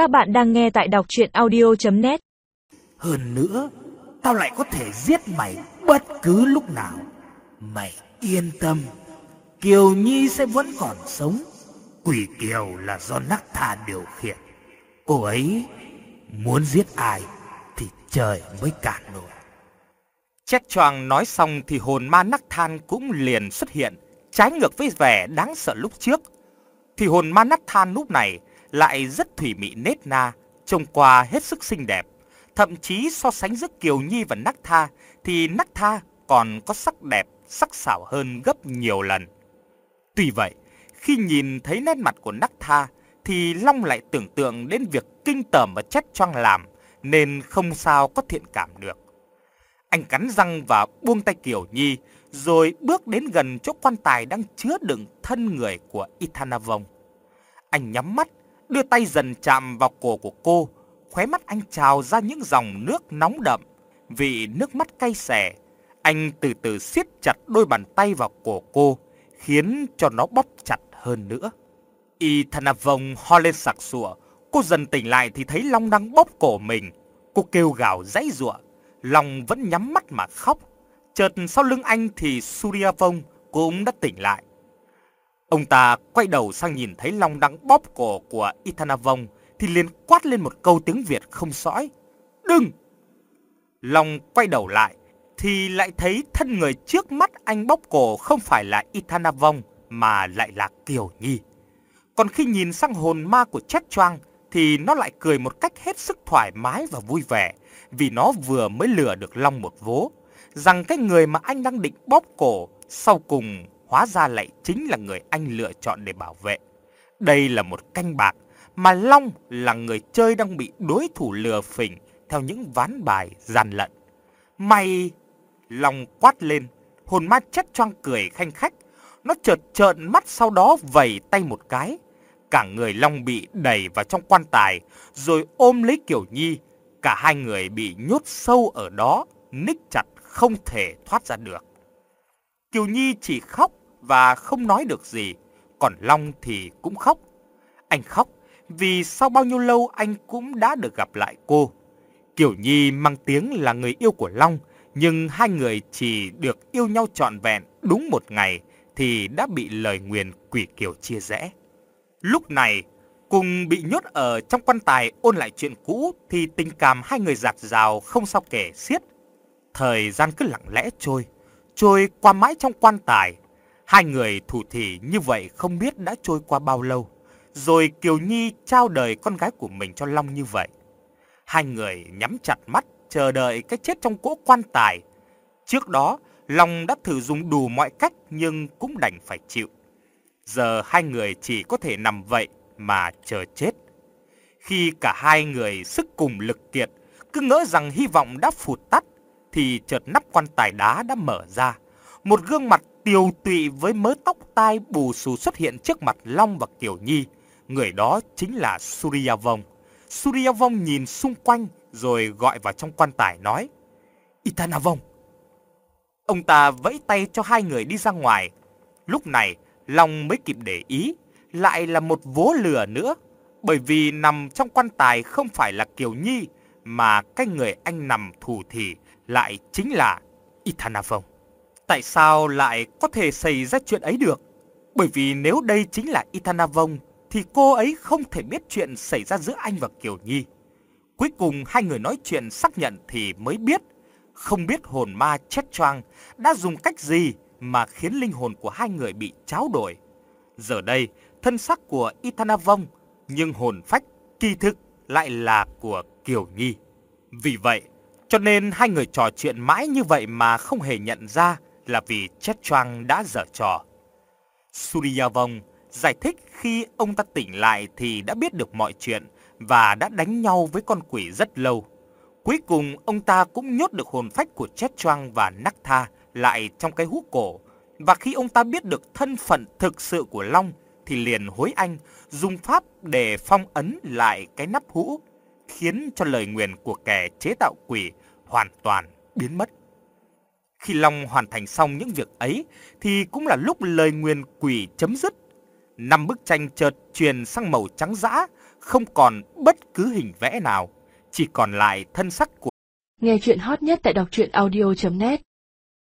Các bạn đang nghe tại đọc chuyện audio.net Hơn nữa, tao lại có thể giết mày bất cứ lúc nào. Mày yên tâm, Kiều Nhi sẽ vẫn còn sống. Quỷ Kiều là do Nắc Thà điều khiển. Cô ấy muốn giết ai thì trời mới cản nổi. Chết choàng nói xong thì hồn ma Nắc Than cũng liền xuất hiện, trái ngược với vẻ đáng sợ lúc trước. Thì hồn ma Nắc Than lúc này lại rất thủy mị nết na, trông qua hết sức xinh đẹp. Thậm chí so sánh giữa Kiều Nhi và Nắc Tha thì Nắc Tha còn có sắc đẹp, sắc sảo hơn gấp nhiều lần. Tuy vậy, khi nhìn thấy nét mặt của Nắc Tha thì Long lại tưởng tượng đến việc kinh tởm và chết choang làm nên không sao có thiện cảm được. Anh cắn răng và buông tay Kiều Nhi rồi bước đến gần chỗ quan tài đang chứa đựng thân người của Ithanavong. Anh nhắm mắt, đưa tay dần chạm vào cổ của cô, khóe mắt anh trào ra những dòng nước nóng đậm, vì nước mắt cay xè. Anh từ từ siết chặt đôi bàn tay vào cổ cô, khiến cho nó bóp chặt hơn nữa. Ithanavong ho lên sặc sụa, cô dần tỉnh lại thì thấy Long đang bóp cổ mình. Cô kêu gào dãy giụa, Long vẫn nhắm mắt mà khóc. Chợt sau lưng anh thì Suryavong cũng đã tỉnh lại. Ông ta quay đầu sang nhìn thấy Long đang bóp cổ của Ithanavong thì liền quát lên một câu tiếng Việt không sõi. Đừng! Long quay đầu lại, thì lại thấy thân người trước mắt anh bóp cổ không phải là Ithanavong mà lại là Kiều Nhi. Còn khi nhìn sang hồn ma của Chết Choang, thì nó lại cười một cách hết sức thoải mái và vui vẻ, vì nó vừa mới lừa được Long một vố, rằng cái người mà anh đang định bóp cổ sau cùng hóa ra lại chính là người anh lựa chọn để bảo vệ. Đây là một canh bạc mà Long là người chơi đang bị đối thủ lừa phỉnh theo những ván bài gian lận. Mày... Long quát lên, hồn ma chết choang cười khanh khách. Nó chợt trợn mắt sau đó vẩy tay một cái. Cả người Long bị đẩy vào trong quan tài, rồi ôm lấy Kiều Nhi. Cả hai người bị nhốt sâu ở đó, ních chặt không thể thoát ra được. Kiều Nhi chỉ khóc và không nói được gì, còn Long thì cũng khóc. Anh khóc vì sau bao nhiêu lâu anh cũng đã được gặp lại cô. Kiều Nhi mang tiếng là người yêu của Long, nhưng hai người chỉ được yêu nhau trọn vẹn đúng một ngày thì đã bị lời nguyền quỷ kiều chia rẽ. Lúc này, cùng bị nhốt ở trong quan tài ôn lại chuyện cũ thì tình cảm hai người giạt rào không sao kể xiết. Thời gian cứ lặng lẽ trôi, trôi qua mãi trong quan tài. Hai người thủ thỉ như vậy không biết đã trôi qua bao lâu. Rồi Kiều Nhi trao đời con gái của mình cho Long như vậy. Hai người nhắm chặt mắt chờ đợi cái chết trong cỗ quan tài. Trước đó, Long đã thử dùng đủ mọi cách nhưng cũng đành phải chịu. Giờ hai người chỉ có thể nằm vậy mà chờ chết. Khi cả hai người sức cùng lực kiệt, cứ ngỡ rằng hy vọng đã phụt tắt, thì chợt nắp quan tài đá đã mở ra. Một gương mặt tiều tụy với mớ tóc tai bù xù xuất hiện trước mặt Long và Kiều Nhi. Người đó chính là Surya Vong. Surya Vong nhìn xung quanh rồi gọi vào trong quan tài nói itana vong Ông ta vẫy tay cho hai người đi ra ngoài. Lúc này, Long mới kịp để ý, lại là một vố lửa nữa. Bởi vì nằm trong quan tài không phải là Kiều Nhi, mà cái người anh nằm thủ thì lại chính là itana vong Tại sao lại có thể xảy ra chuyện ấy được? Bởi vì nếu đây chính là Ithanavong, thì cô ấy không thể biết chuyện xảy ra giữa anh và Kiều Nhi. Cuối cùng hai người nói chuyện xác nhận thì mới biết, không biết hồn ma chết choang đã dùng cách gì mà khiến linh hồn của hai người bị tráo đổi. Giờ đây, thân xác của Ithanavong, nhưng hồn phách kỳ thực lại là của Kiều Nhi. Vì vậy, cho nên hai người trò chuyện mãi như vậy mà không hề nhận ra là vì chết choang đã dở trò. Suryavong giải thích khi ông ta tỉnh lại thì đã biết được mọi chuyện và đã đánh nhau với con quỷ rất lâu. Cuối cùng ông ta cũng nhốt được hồn phách của Chết Choang và Nắc Tha lại trong cái hũ cổ. Và khi ông ta biết được thân phận thực sự của Long thì liền hối anh dùng pháp để phong ấn lại cái nắp hũ, khiến cho lời nguyền của kẻ chế tạo quỷ hoàn toàn biến mất. Khi Long hoàn thành xong những việc ấy thì cũng là lúc lời nguyền quỷ chấm dứt. Năm bức tranh chợt truyền sang màu trắng dã không còn bất cứ hình vẽ nào, chỉ còn lại thân sắc của Nghe chuyện hot nhất tại đọc truyện audio.net